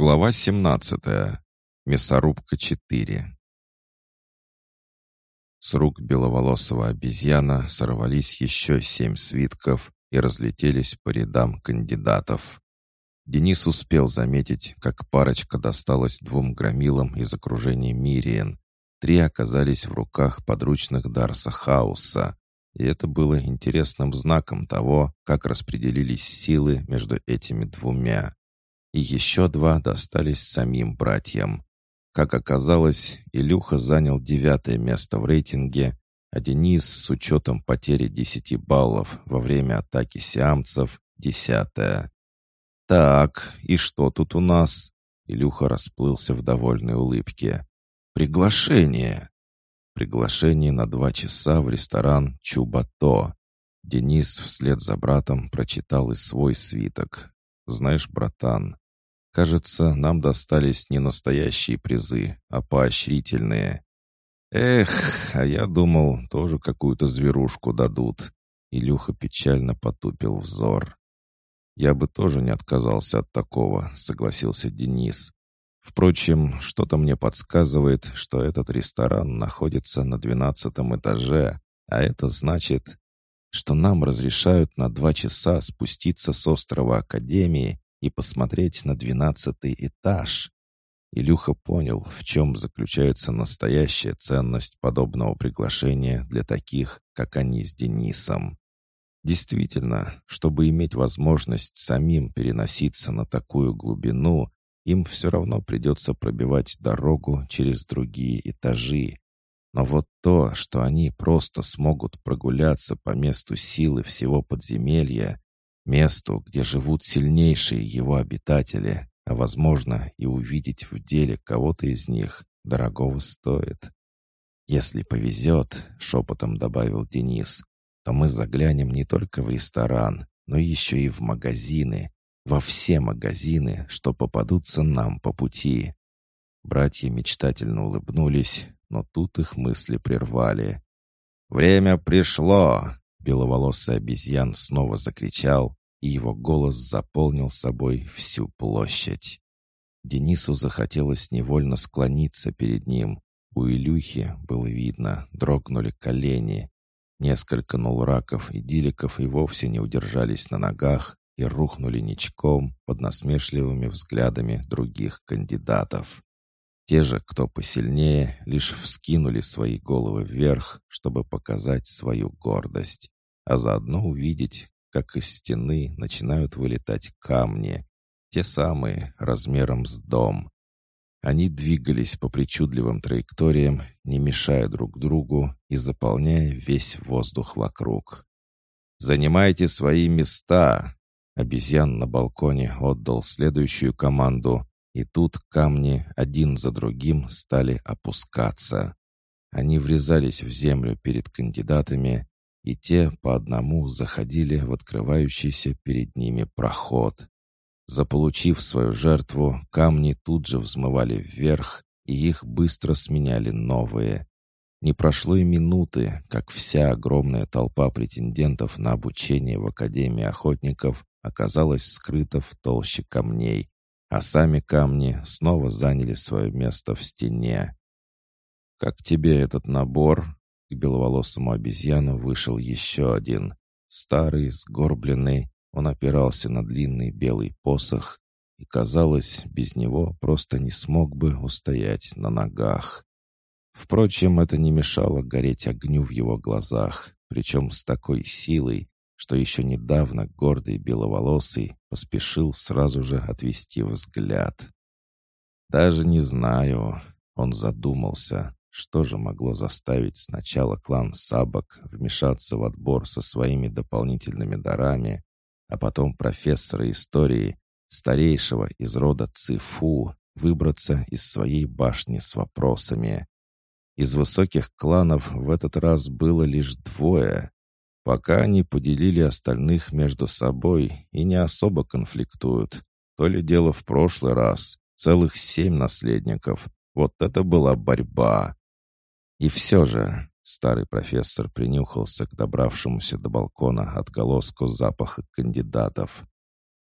Глава 17. Мясорубка 4. С рук беловолосого обезьяна сорвались еще семь свитков и разлетелись по рядам кандидатов. Денис успел заметить, как парочка досталась двум громилам из окружения Мириен. Три оказались в руках подручных Дарса Хауса, и это было интересным знаком того, как распределились силы между этими двумя еще два достались самим братьям. Как оказалось, Илюха занял девятое место в рейтинге, а Денис с учетом потери 10 баллов во время атаки сиамцев — десятое. «Так, и что тут у нас?» Илюха расплылся в довольной улыбке. «Приглашение!» Приглашение на два часа в ресторан «Чубато». Денис вслед за братом прочитал и свой свиток. «Знаешь, братан, Кажется, нам достались не настоящие призы, а поощрительные. Эх, а я думал, тоже какую-то зверушку дадут. Илюха печально потупил взор. Я бы тоже не отказался от такого, согласился Денис. Впрочем, что-то мне подсказывает, что этот ресторан находится на двенадцатом этаже, а это значит, что нам разрешают на два часа спуститься с острова Академии и посмотреть на двенадцатый этаж. Илюха понял, в чем заключается настоящая ценность подобного приглашения для таких, как они с Денисом. Действительно, чтобы иметь возможность самим переноситься на такую глубину, им все равно придется пробивать дорогу через другие этажи. Но вот то, что они просто смогут прогуляться по месту силы всего подземелья, месту, где живут сильнейшие его обитатели, а, возможно, и увидеть в деле кого-то из них дорогого стоит. «Если повезет», — шепотом добавил Денис, «то мы заглянем не только в ресторан, но еще и в магазины, во все магазины, что попадутся нам по пути». Братья мечтательно улыбнулись, но тут их мысли прервали. «Время пришло!» Беловолосый обезьян снова закричал, и его голос заполнил собой всю площадь. Денису захотелось невольно склониться перед ним. У Илюхи, было видно, дрогнули колени. Несколько нулраков и диликов и вовсе не удержались на ногах и рухнули ничком под насмешливыми взглядами других кандидатов. Те же, кто посильнее, лишь вскинули свои головы вверх, чтобы показать свою гордость, а заодно увидеть, как из стены начинают вылетать камни, те самые, размером с дом. Они двигались по причудливым траекториям, не мешая друг другу и заполняя весь воздух вокруг. «Занимайте свои места!» Обезьян на балконе отдал следующую команду, и тут камни один за другим стали опускаться. Они врезались в землю перед кандидатами, и те по одному заходили в открывающийся перед ними проход. Заполучив свою жертву, камни тут же взмывали вверх, и их быстро сменяли новые. Не прошло и минуты, как вся огромная толпа претендентов на обучение в Академии охотников оказалась скрыта в толще камней, а сами камни снова заняли свое место в стене. «Как тебе этот набор?» К беловолосому обезьяну вышел еще один. Старый, сгорбленный, он опирался на длинный белый посох, и, казалось, без него просто не смог бы устоять на ногах. Впрочем, это не мешало гореть огню в его глазах, причем с такой силой, что еще недавно гордый беловолосый поспешил сразу же отвести взгляд. «Даже не знаю», — он задумался, что же могло заставить сначала клан Сабок вмешаться в отбор со своими дополнительными дарами, а потом профессора истории, старейшего из рода Цифу, выбраться из своей башни с вопросами? Из высоких кланов в этот раз было лишь двое. Пока они поделили остальных между собой и не особо конфликтуют. То ли дело в прошлый раз. Целых семь наследников. Вот это была борьба. И все же старый профессор принюхался к добравшемуся до балкона отголоску запаха кандидатов.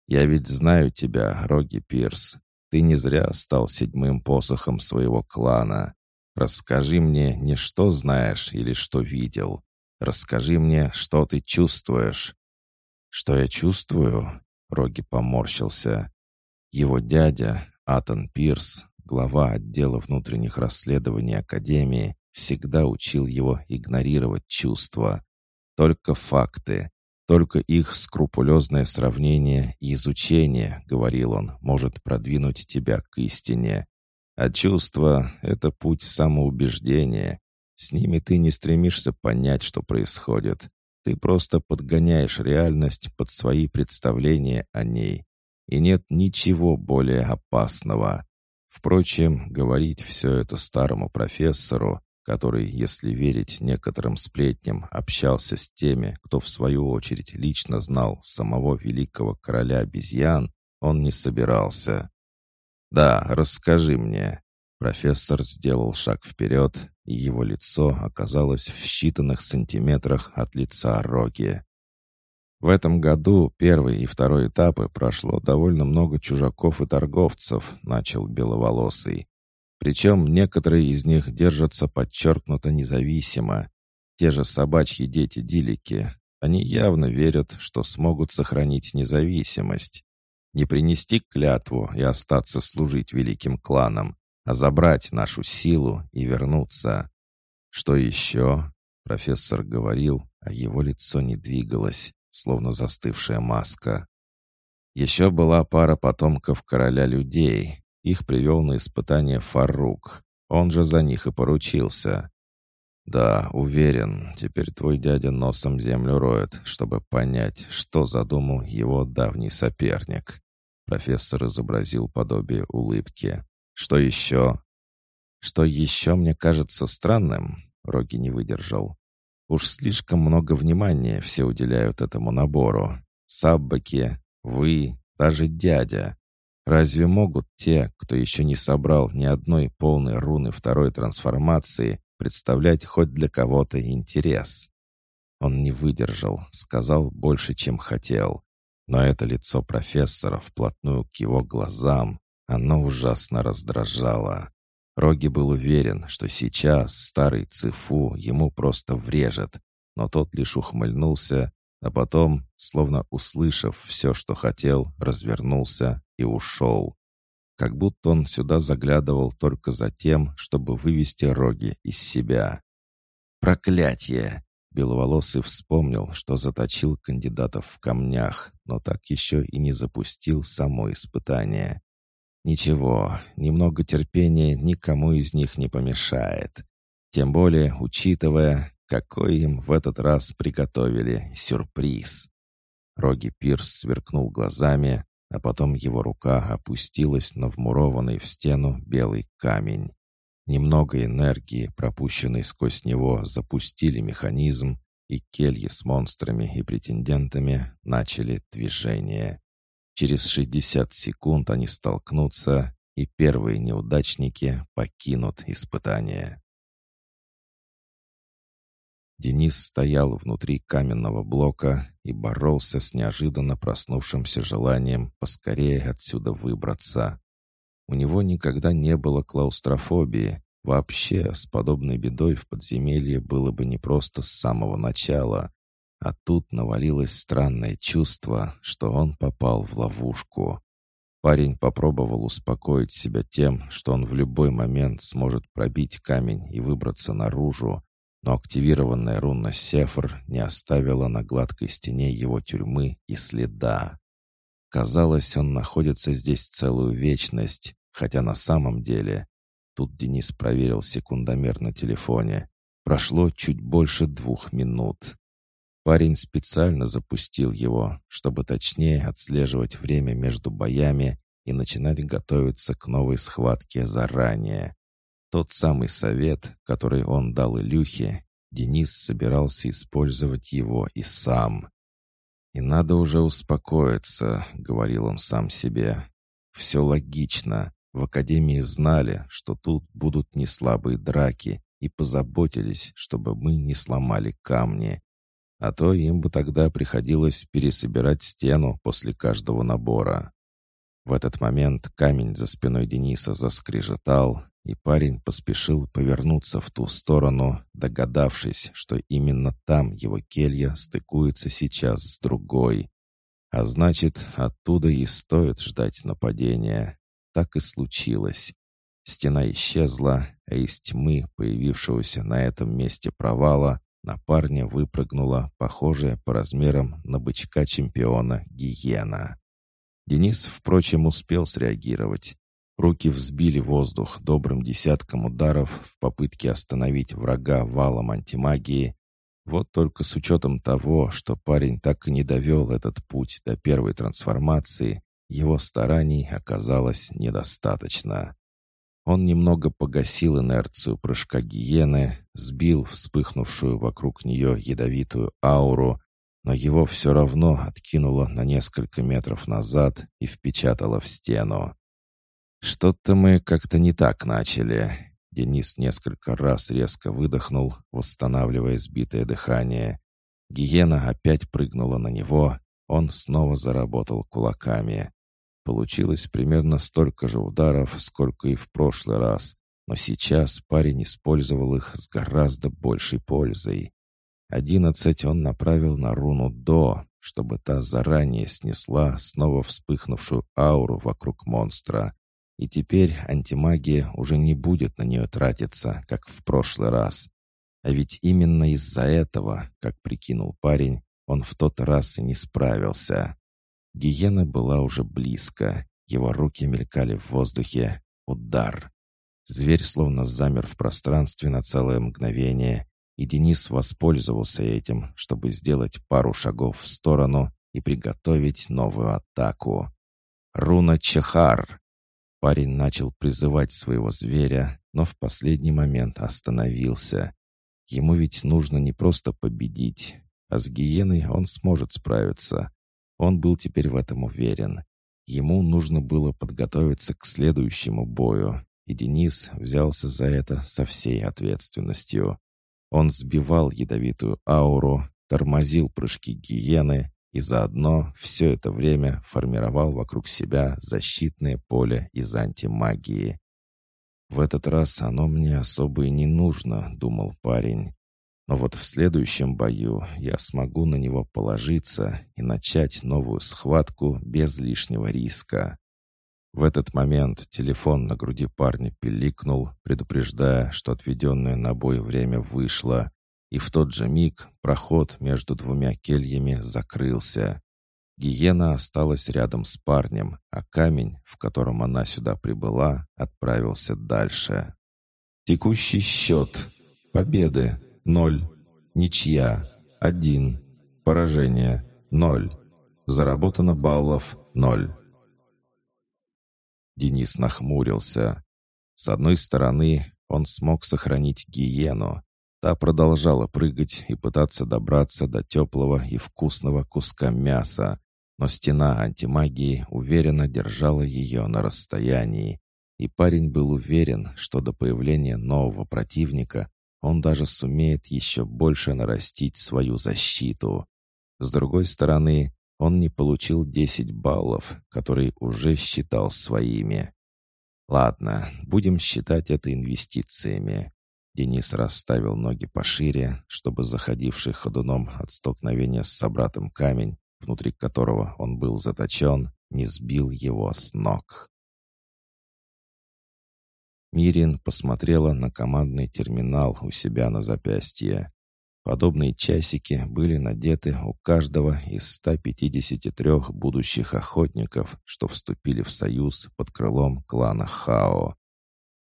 «Я ведь знаю тебя, Роги Пирс. Ты не зря стал седьмым посохом своего клана. Расскажи мне не что знаешь или что видел. Расскажи мне, что ты чувствуешь». «Что я чувствую?» Роги поморщился. Его дядя, Атон Пирс, глава отдела внутренних расследований Академии, всегда учил его игнорировать чувства. Только факты, только их скрупулезное сравнение и изучение, говорил он, может продвинуть тебя к истине. А чувства — это путь самоубеждения. С ними ты не стремишься понять, что происходит. Ты просто подгоняешь реальность под свои представления о ней. И нет ничего более опасного. Впрочем, говорить все это старому профессору, который, если верить некоторым сплетням, общался с теми, кто в свою очередь лично знал самого великого короля обезьян, он не собирался. «Да, расскажи мне». Профессор сделал шаг вперед, и его лицо оказалось в считанных сантиметрах от лица Роги. В этом году первый и второй этапы прошло довольно много чужаков и торговцев, начал Беловолосый. Причем некоторые из них держатся подчеркнуто независимо. Те же собачьи дети-дилики. Они явно верят, что смогут сохранить независимость. Не принести клятву и остаться служить великим кланам, а забрать нашу силу и вернуться. Что еще? Профессор говорил, а его лицо не двигалось, словно застывшая маска. Еще была пара потомков короля людей. Их привел на испытание Фарук. Он же за них и поручился. «Да, уверен, теперь твой дядя носом землю роет, чтобы понять, что задумал его давний соперник». Профессор изобразил подобие улыбки. Что еще? Что еще мне кажется странным? Роги не выдержал. Уж слишком много внимания все уделяют этому набору. Саббаки, вы, даже дядя. Разве могут те, кто еще не собрал ни одной полной руны второй трансформации, представлять хоть для кого-то интерес? Он не выдержал, сказал больше, чем хотел. Но это лицо профессора вплотную к его глазам, оно ужасно раздражало. Роги был уверен, что сейчас старый Цифу ему просто врежет, но тот лишь ухмыльнулся, а потом, словно услышав все, что хотел, развернулся и ушел. Как будто он сюда заглядывал только за тем, чтобы вывести Роги из себя. «Проклятие!» Беловолосый вспомнил, что заточил кандидатов в камнях, но так еще и не запустил само испытание. Ничего, немного терпения никому из них не помешает. Тем более, учитывая, какой им в этот раз приготовили сюрприз. Роги Пирс сверкнул глазами, а потом его рука опустилась на вмурованный в стену белый камень. Немного энергии, пропущенной сквозь него, запустили механизм, и кельи с монстрами и претендентами начали движение. Через 60 секунд они столкнутся, и первые неудачники покинут испытание. Денис стоял внутри каменного блока и боролся с неожиданно проснувшимся желанием поскорее отсюда выбраться. У него никогда не было клаустрофобии. Вообще, с подобной бедой в подземелье было бы непросто с самого начала. А тут навалилось странное чувство, что он попал в ловушку. Парень попробовал успокоить себя тем, что он в любой момент сможет пробить камень и выбраться наружу, но активированная руна Сефр не оставила на гладкой стене его тюрьмы и следа. Казалось, он находится здесь целую вечность, хотя на самом деле... Тут Денис проверил секундомер на телефоне. Прошло чуть больше двух минут. Парень специально запустил его, чтобы точнее отслеживать время между боями и начинать готовиться к новой схватке заранее. Тот самый совет, который он дал Илюхе, Денис собирался использовать его и сам. «И надо уже успокоиться», — говорил он сам себе. «Все логично. В Академии знали, что тут будут неслабые драки, и позаботились, чтобы мы не сломали камни. А то им бы тогда приходилось пересобирать стену после каждого набора. В этот момент камень за спиной Дениса заскрежетал, и парень поспешил повернуться в ту сторону, догадавшись, что именно там его келья стыкуется сейчас с другой. А значит, оттуда и стоит ждать нападения. Так и случилось. Стена исчезла, а из тьмы, появившегося на этом месте провала, на парня выпрыгнула, похожая по размерам на бычка-чемпиона, гиена. Денис, впрочем, успел среагировать. Руки взбили воздух добрым десятком ударов в попытке остановить врага валом антимагии. Вот только с учетом того, что парень так и не довел этот путь до первой трансформации, его стараний оказалось недостаточно. Он немного погасил инерцию прыжка гиены, сбил вспыхнувшую вокруг нее ядовитую ауру, но его все равно откинуло на несколько метров назад и впечатало в стену. «Что-то мы как-то не так начали». Денис несколько раз резко выдохнул, восстанавливая сбитое дыхание. Гиена опять прыгнула на него, он снова заработал кулаками. Получилось примерно столько же ударов, сколько и в прошлый раз, но сейчас парень использовал их с гораздо большей пользой. Одиннадцать он направил на руну «До», чтобы та заранее снесла снова вспыхнувшую ауру вокруг монстра. И теперь антимагия уже не будет на нее тратиться, как в прошлый раз. А ведь именно из-за этого, как прикинул парень, он в тот раз и не справился. Гиена была уже близко. Его руки мелькали в воздухе. Удар. Зверь словно замер в пространстве на целое мгновение, и Денис воспользовался этим, чтобы сделать пару шагов в сторону и приготовить новую атаку. Руна Чехар. Парень начал призывать своего зверя, но в последний момент остановился. Ему ведь нужно не просто победить, а с гиеной он сможет справиться. Он был теперь в этом уверен. Ему нужно было подготовиться к следующему бою, и Денис взялся за это со всей ответственностью. Он сбивал ядовитую ауру, тормозил прыжки гиены, и заодно все это время формировал вокруг себя защитное поле из антимагии. «В этот раз оно мне особо и не нужно», — думал парень. «Но вот в следующем бою я смогу на него положиться и начать новую схватку без лишнего риска». В этот момент телефон на груди парня пиликнул, предупреждая, что отведенное на бой время вышло, и в тот же миг проход между двумя кельями закрылся. Гиена осталась рядом с парнем, а камень, в котором она сюда прибыла, отправился дальше. Текущий счет. Победы — ноль. Ничья — один. Поражение — ноль. Заработано баллов — ноль. Денис нахмурился. С одной стороны, он смог сохранить гиену, Та продолжала прыгать и пытаться добраться до теплого и вкусного куска мяса, но стена антимагии уверенно держала ее на расстоянии, и парень был уверен, что до появления нового противника он даже сумеет еще больше нарастить свою защиту. С другой стороны, он не получил 10 баллов, которые уже считал своими. Ладно, будем считать это инвестициями. Денис расставил ноги пошире, чтобы заходивший ходуном от столкновения с собратом камень, внутри которого он был заточен, не сбил его с ног. Мирин посмотрела на командный терминал у себя на запястье. Подобные часики были надеты у каждого из 153 будущих охотников, что вступили в союз под крылом клана Хао.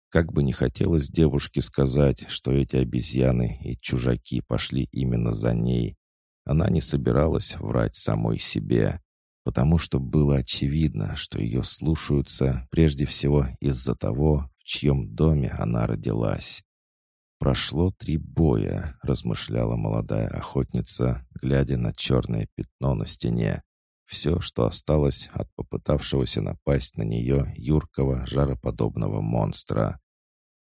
Как бы не хотелось девушке сказать, что эти обезьяны и чужаки пошли именно за ней, она не собиралась врать самой себе, потому что было очевидно, что ее слушаются прежде всего из-за того, в чьем доме она родилась. «Прошло три боя», — размышляла молодая охотница, глядя на черное пятно на стене. Все, что осталось от попытавшегося напасть на нее юркого жароподобного монстра.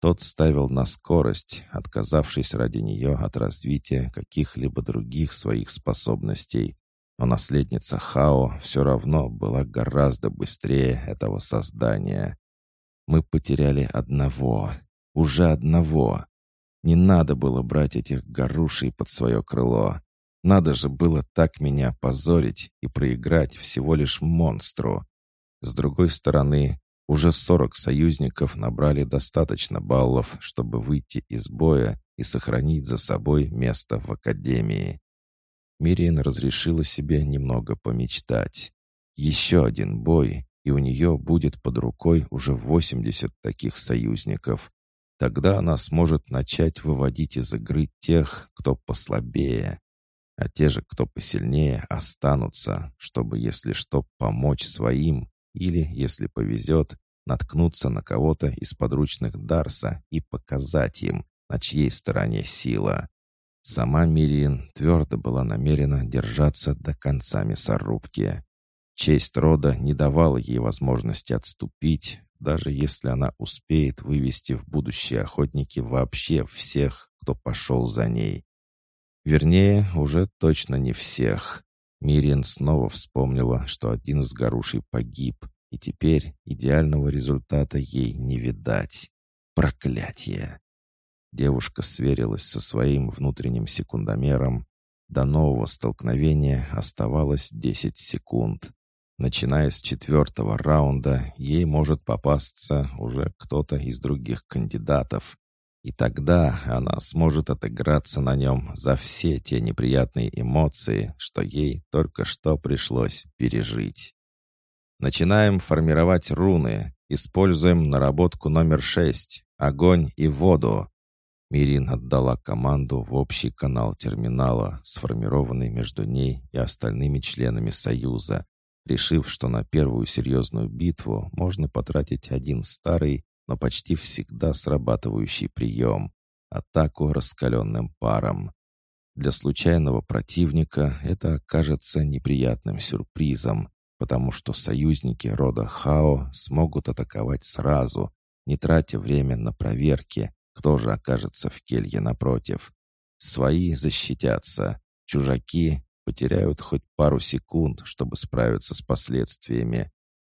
Тот ставил на скорость, отказавшись ради нее от развития каких-либо других своих способностей. но наследница Хао все равно была гораздо быстрее этого создания. Мы потеряли одного, уже одного. Не надо было брать этих горушей под свое крыло. Надо же было так меня позорить и проиграть всего лишь монстру. С другой стороны, уже 40 союзников набрали достаточно баллов, чтобы выйти из боя и сохранить за собой место в Академии. Мириан разрешила себе немного помечтать. Еще один бой, и у нее будет под рукой уже 80 таких союзников. Тогда она сможет начать выводить из игры тех, кто послабее. А те же, кто посильнее, останутся, чтобы, если что, помочь своим или, если повезет, наткнуться на кого-то из подручных Дарса и показать им, на чьей стороне сила. Сама Мириен твердо была намерена держаться до конца мясорубки. Честь рода не давала ей возможности отступить, даже если она успеет вывести в будущие охотники вообще всех, кто пошел за ней. Вернее, уже точно не всех. Мириен снова вспомнила, что один из горушей погиб, и теперь идеального результата ей не видать. Проклятие! Девушка сверилась со своим внутренним секундомером. До нового столкновения оставалось 10 секунд. Начиная с четвертого раунда, ей может попасться уже кто-то из других кандидатов. И тогда она сможет отыграться на нем за все те неприятные эмоции, что ей только что пришлось пережить. Начинаем формировать руны. Используем наработку номер шесть. Огонь и воду. Мирин отдала команду в общий канал терминала, сформированный между ней и остальными членами Союза, решив, что на первую серьезную битву можно потратить один старый, но почти всегда срабатывающий прием — атаку раскаленным паром. Для случайного противника это окажется неприятным сюрпризом, потому что союзники рода Хао смогут атаковать сразу, не тратя время на проверки, кто же окажется в келье напротив? Свои защитятся, чужаки потеряют хоть пару секунд, чтобы справиться с последствиями.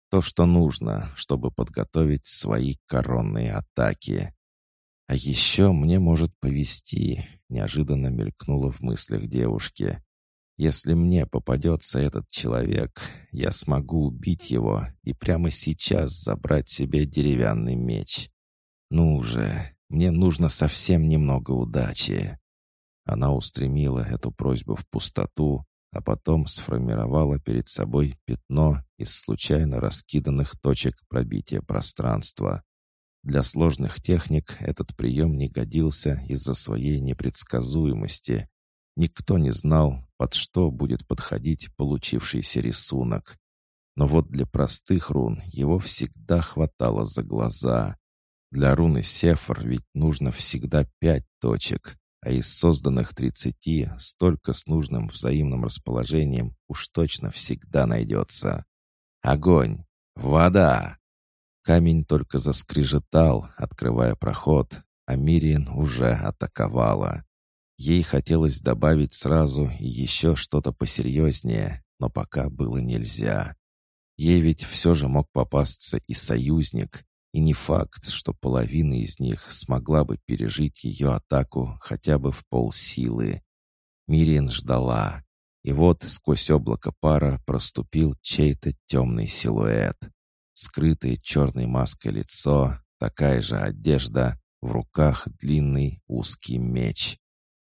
То, что нужно, чтобы подготовить свои коронные атаки. А еще мне может повести, неожиданно мелькнуло в мыслях девушки. Если мне попадется этот человек, я смогу убить его и прямо сейчас забрать себе деревянный меч. Ну же, мне нужно совсем немного удачи». Она устремила эту просьбу в пустоту, а потом сформировала перед собой пятно из случайно раскиданных точек пробития пространства. Для сложных техник этот прием не годился из-за своей непредсказуемости. Никто не знал, под что будет подходить получившийся рисунок. Но вот для простых рун его всегда хватало за глаза. Для руны Сефар ведь нужно всегда пять точек, а из созданных тридцати столько с нужным взаимным расположением уж точно всегда найдется. Огонь! Вода! Камень только заскрежетал, открывая проход, а Мириен уже атаковала. Ей хотелось добавить сразу еще что-то посерьезнее, но пока было нельзя. Ей ведь все же мог попасться и союзник, и не факт, что половина из них смогла бы пережить ее атаку хотя бы в полсилы. Мирин ждала. И вот сквозь облако пара проступил чей-то темный силуэт. Скрытое черной маской лицо, такая же одежда, в руках длинный узкий меч.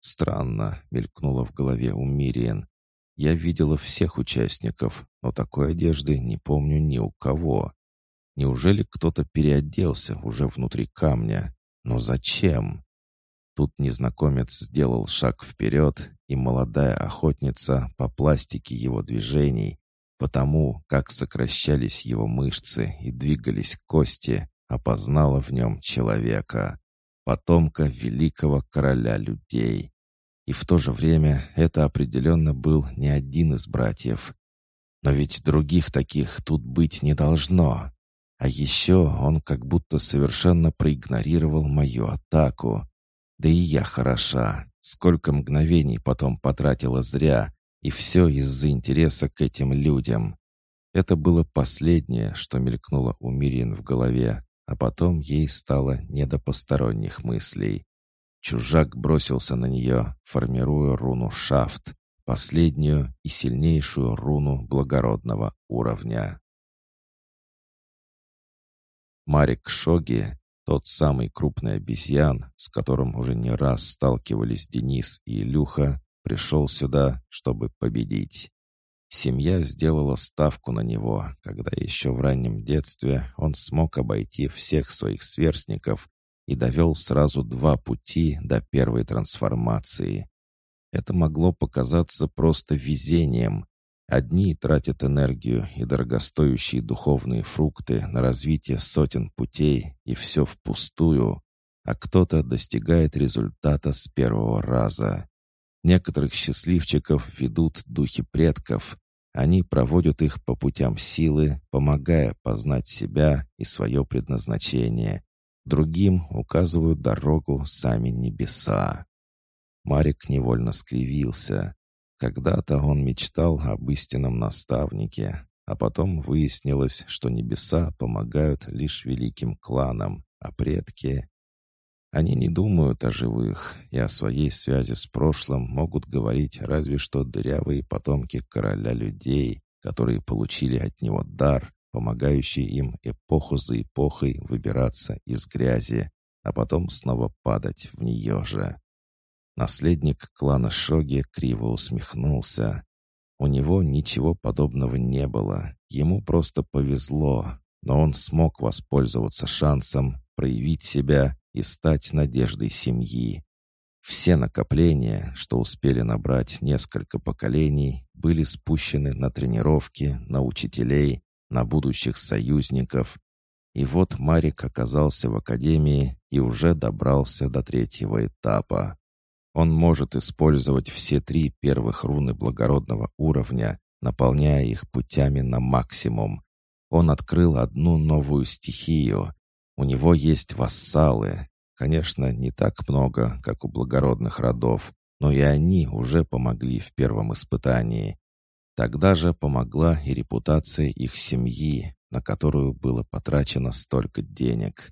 Странно, мелькнуло в голове у Мириен. Я видела всех участников, но такой одежды не помню ни у кого. Неужели кто-то переоделся уже внутри камня? Но зачем? Тут незнакомец сделал шаг вперед, и молодая охотница по пластике его движений, потому как сокращались его мышцы и двигались кости, опознала в нем человека, потомка великого короля людей. И в то же время это определенно был не один из братьев. Но ведь других таких тут быть не должно. А еще он как будто совершенно проигнорировал мою атаку. Да и я хороша. Сколько мгновений потом потратила зря, И все из-за интереса к этим людям. Это было последнее, что мелькнуло у Мирин в голове, а потом ей стало не до посторонних мыслей. Чужак бросился на нее, формируя руну «Шафт», последнюю и сильнейшую руну благородного уровня. Марик Шоги, тот самый крупный обезьян, с которым уже не раз сталкивались Денис и Илюха, пришел сюда, чтобы победить. Семья сделала ставку на него, когда еще в раннем детстве он смог обойти всех своих сверстников и довел сразу два пути до первой трансформации. Это могло показаться просто везением. Одни тратят энергию и дорогостоящие духовные фрукты на развитие сотен путей, и все впустую, а кто-то достигает результата с первого раза. Некоторых счастливчиков ведут духи предков, они проводят их по путям силы, помогая познать себя и свое предназначение. Другим указывают дорогу сами небеса. Марик невольно скривился. Когда-то он мечтал об истинном наставнике, а потом выяснилось, что небеса помогают лишь великим кланам, а предки они не думают о живых, и о своей связи с прошлым могут говорить разве что дырявые потомки короля людей, которые получили от него дар, помогающий им эпоху за эпохой выбираться из грязи, а потом снова падать в нее же. Наследник клана Шоги криво усмехнулся. У него ничего подобного не было, ему просто повезло, но он смог воспользоваться шансом, проявить себя и стать надеждой семьи. Все накопления, что успели набрать несколько поколений, были спущены на тренировки, на учителей, на будущих союзников. И вот Марик оказался в академии и уже добрался до третьего этапа. Он может использовать все три первых руны благородного уровня, наполняя их путями на максимум. Он открыл одну новую стихию, у него есть вассалы. Конечно, не так много, как у благородных родов, но и они уже помогли в первом испытании. Тогда же помогла и репутация их семьи, на которую было потрачено столько денег.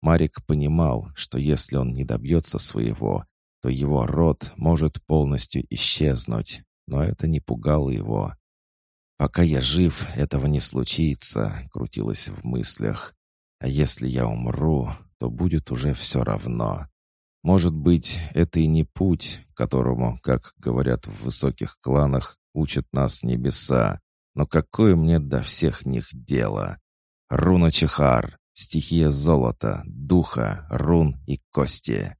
Марик понимал, что если он не добьется своего, то его род может полностью исчезнуть, но это не пугало его. «Пока я жив, этого не случится», — крутилось в мыслях. А если я умру, то будет уже все равно. Может быть, это и не путь, которому, как говорят в высоких кланах, учат нас небеса. Но какое мне до всех них дело? Руна Чехар, стихия золота, духа, рун и кости.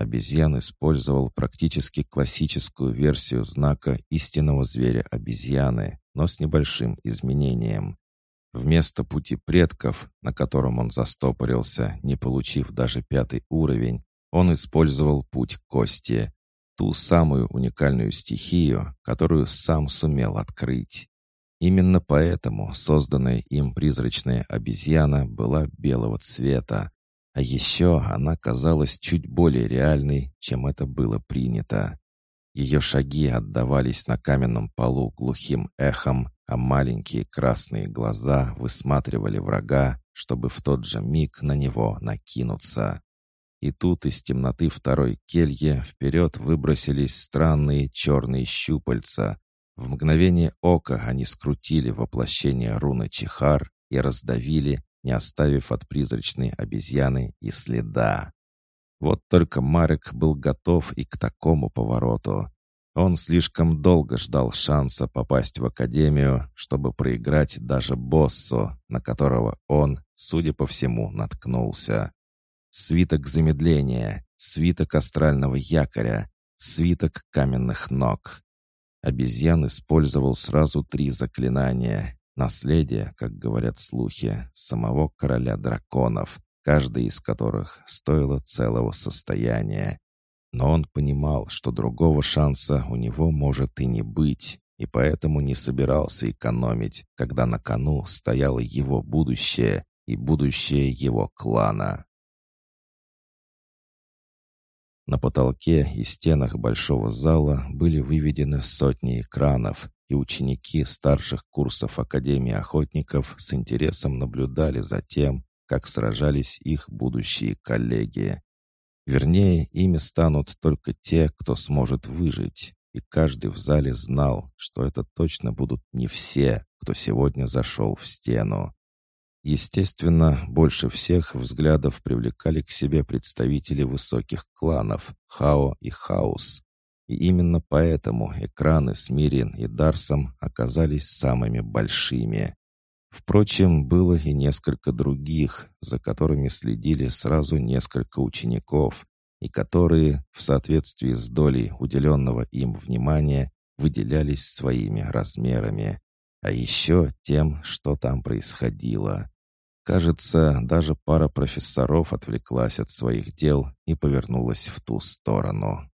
Обезьян использовал практически классическую версию знака истинного зверя обезьяны, но с небольшим изменением. Вместо пути предков, на котором он застопорился, не получив даже пятый уровень, он использовал путь кости, ту самую уникальную стихию, которую сам сумел открыть. Именно поэтому созданная им призрачная обезьяна была белого цвета, а еще она казалась чуть более реальной, чем это было принято. Ее шаги отдавались на каменном полу глухим эхом, а маленькие красные глаза высматривали врага, чтобы в тот же миг на него накинуться. И тут из темноты второй кельи вперед выбросились странные черные щупальца. В мгновение ока они скрутили воплощение руны Чихар и раздавили, не оставив от призрачной обезьяны и следа. Вот только Марек был готов и к такому повороту. Он слишком долго ждал шанса попасть в академию, чтобы проиграть даже боссу, на которого он, судя по всему, наткнулся. Свиток замедления, свиток астрального якоря, свиток каменных ног. Обезьян использовал сразу три заклинания. Наследие, как говорят слухи, самого короля драконов, каждый из которых стоило целого состояния. Но он понимал, что другого шанса у него может и не быть, и поэтому не собирался экономить, когда на кону стояло его будущее и будущее его клана. На потолке и стенах большого зала были выведены сотни экранов, и ученики старших курсов Академии охотников с интересом наблюдали за тем, как сражались их будущие коллеги. Вернее, ими станут только те, кто сможет выжить, и каждый в зале знал, что это точно будут не все, кто сегодня зашел в стену. Естественно, больше всех взглядов привлекали к себе представители высоких кланов Хао и Хаус. И именно поэтому экраны с Мирин и Дарсом оказались самыми большими. Впрочем, было и несколько других, за которыми следили сразу несколько учеников, и которые, в соответствии с долей уделенного им внимания, выделялись своими размерами, а еще тем, что там происходило. Кажется, даже пара профессоров отвлеклась от своих дел и повернулась в ту сторону.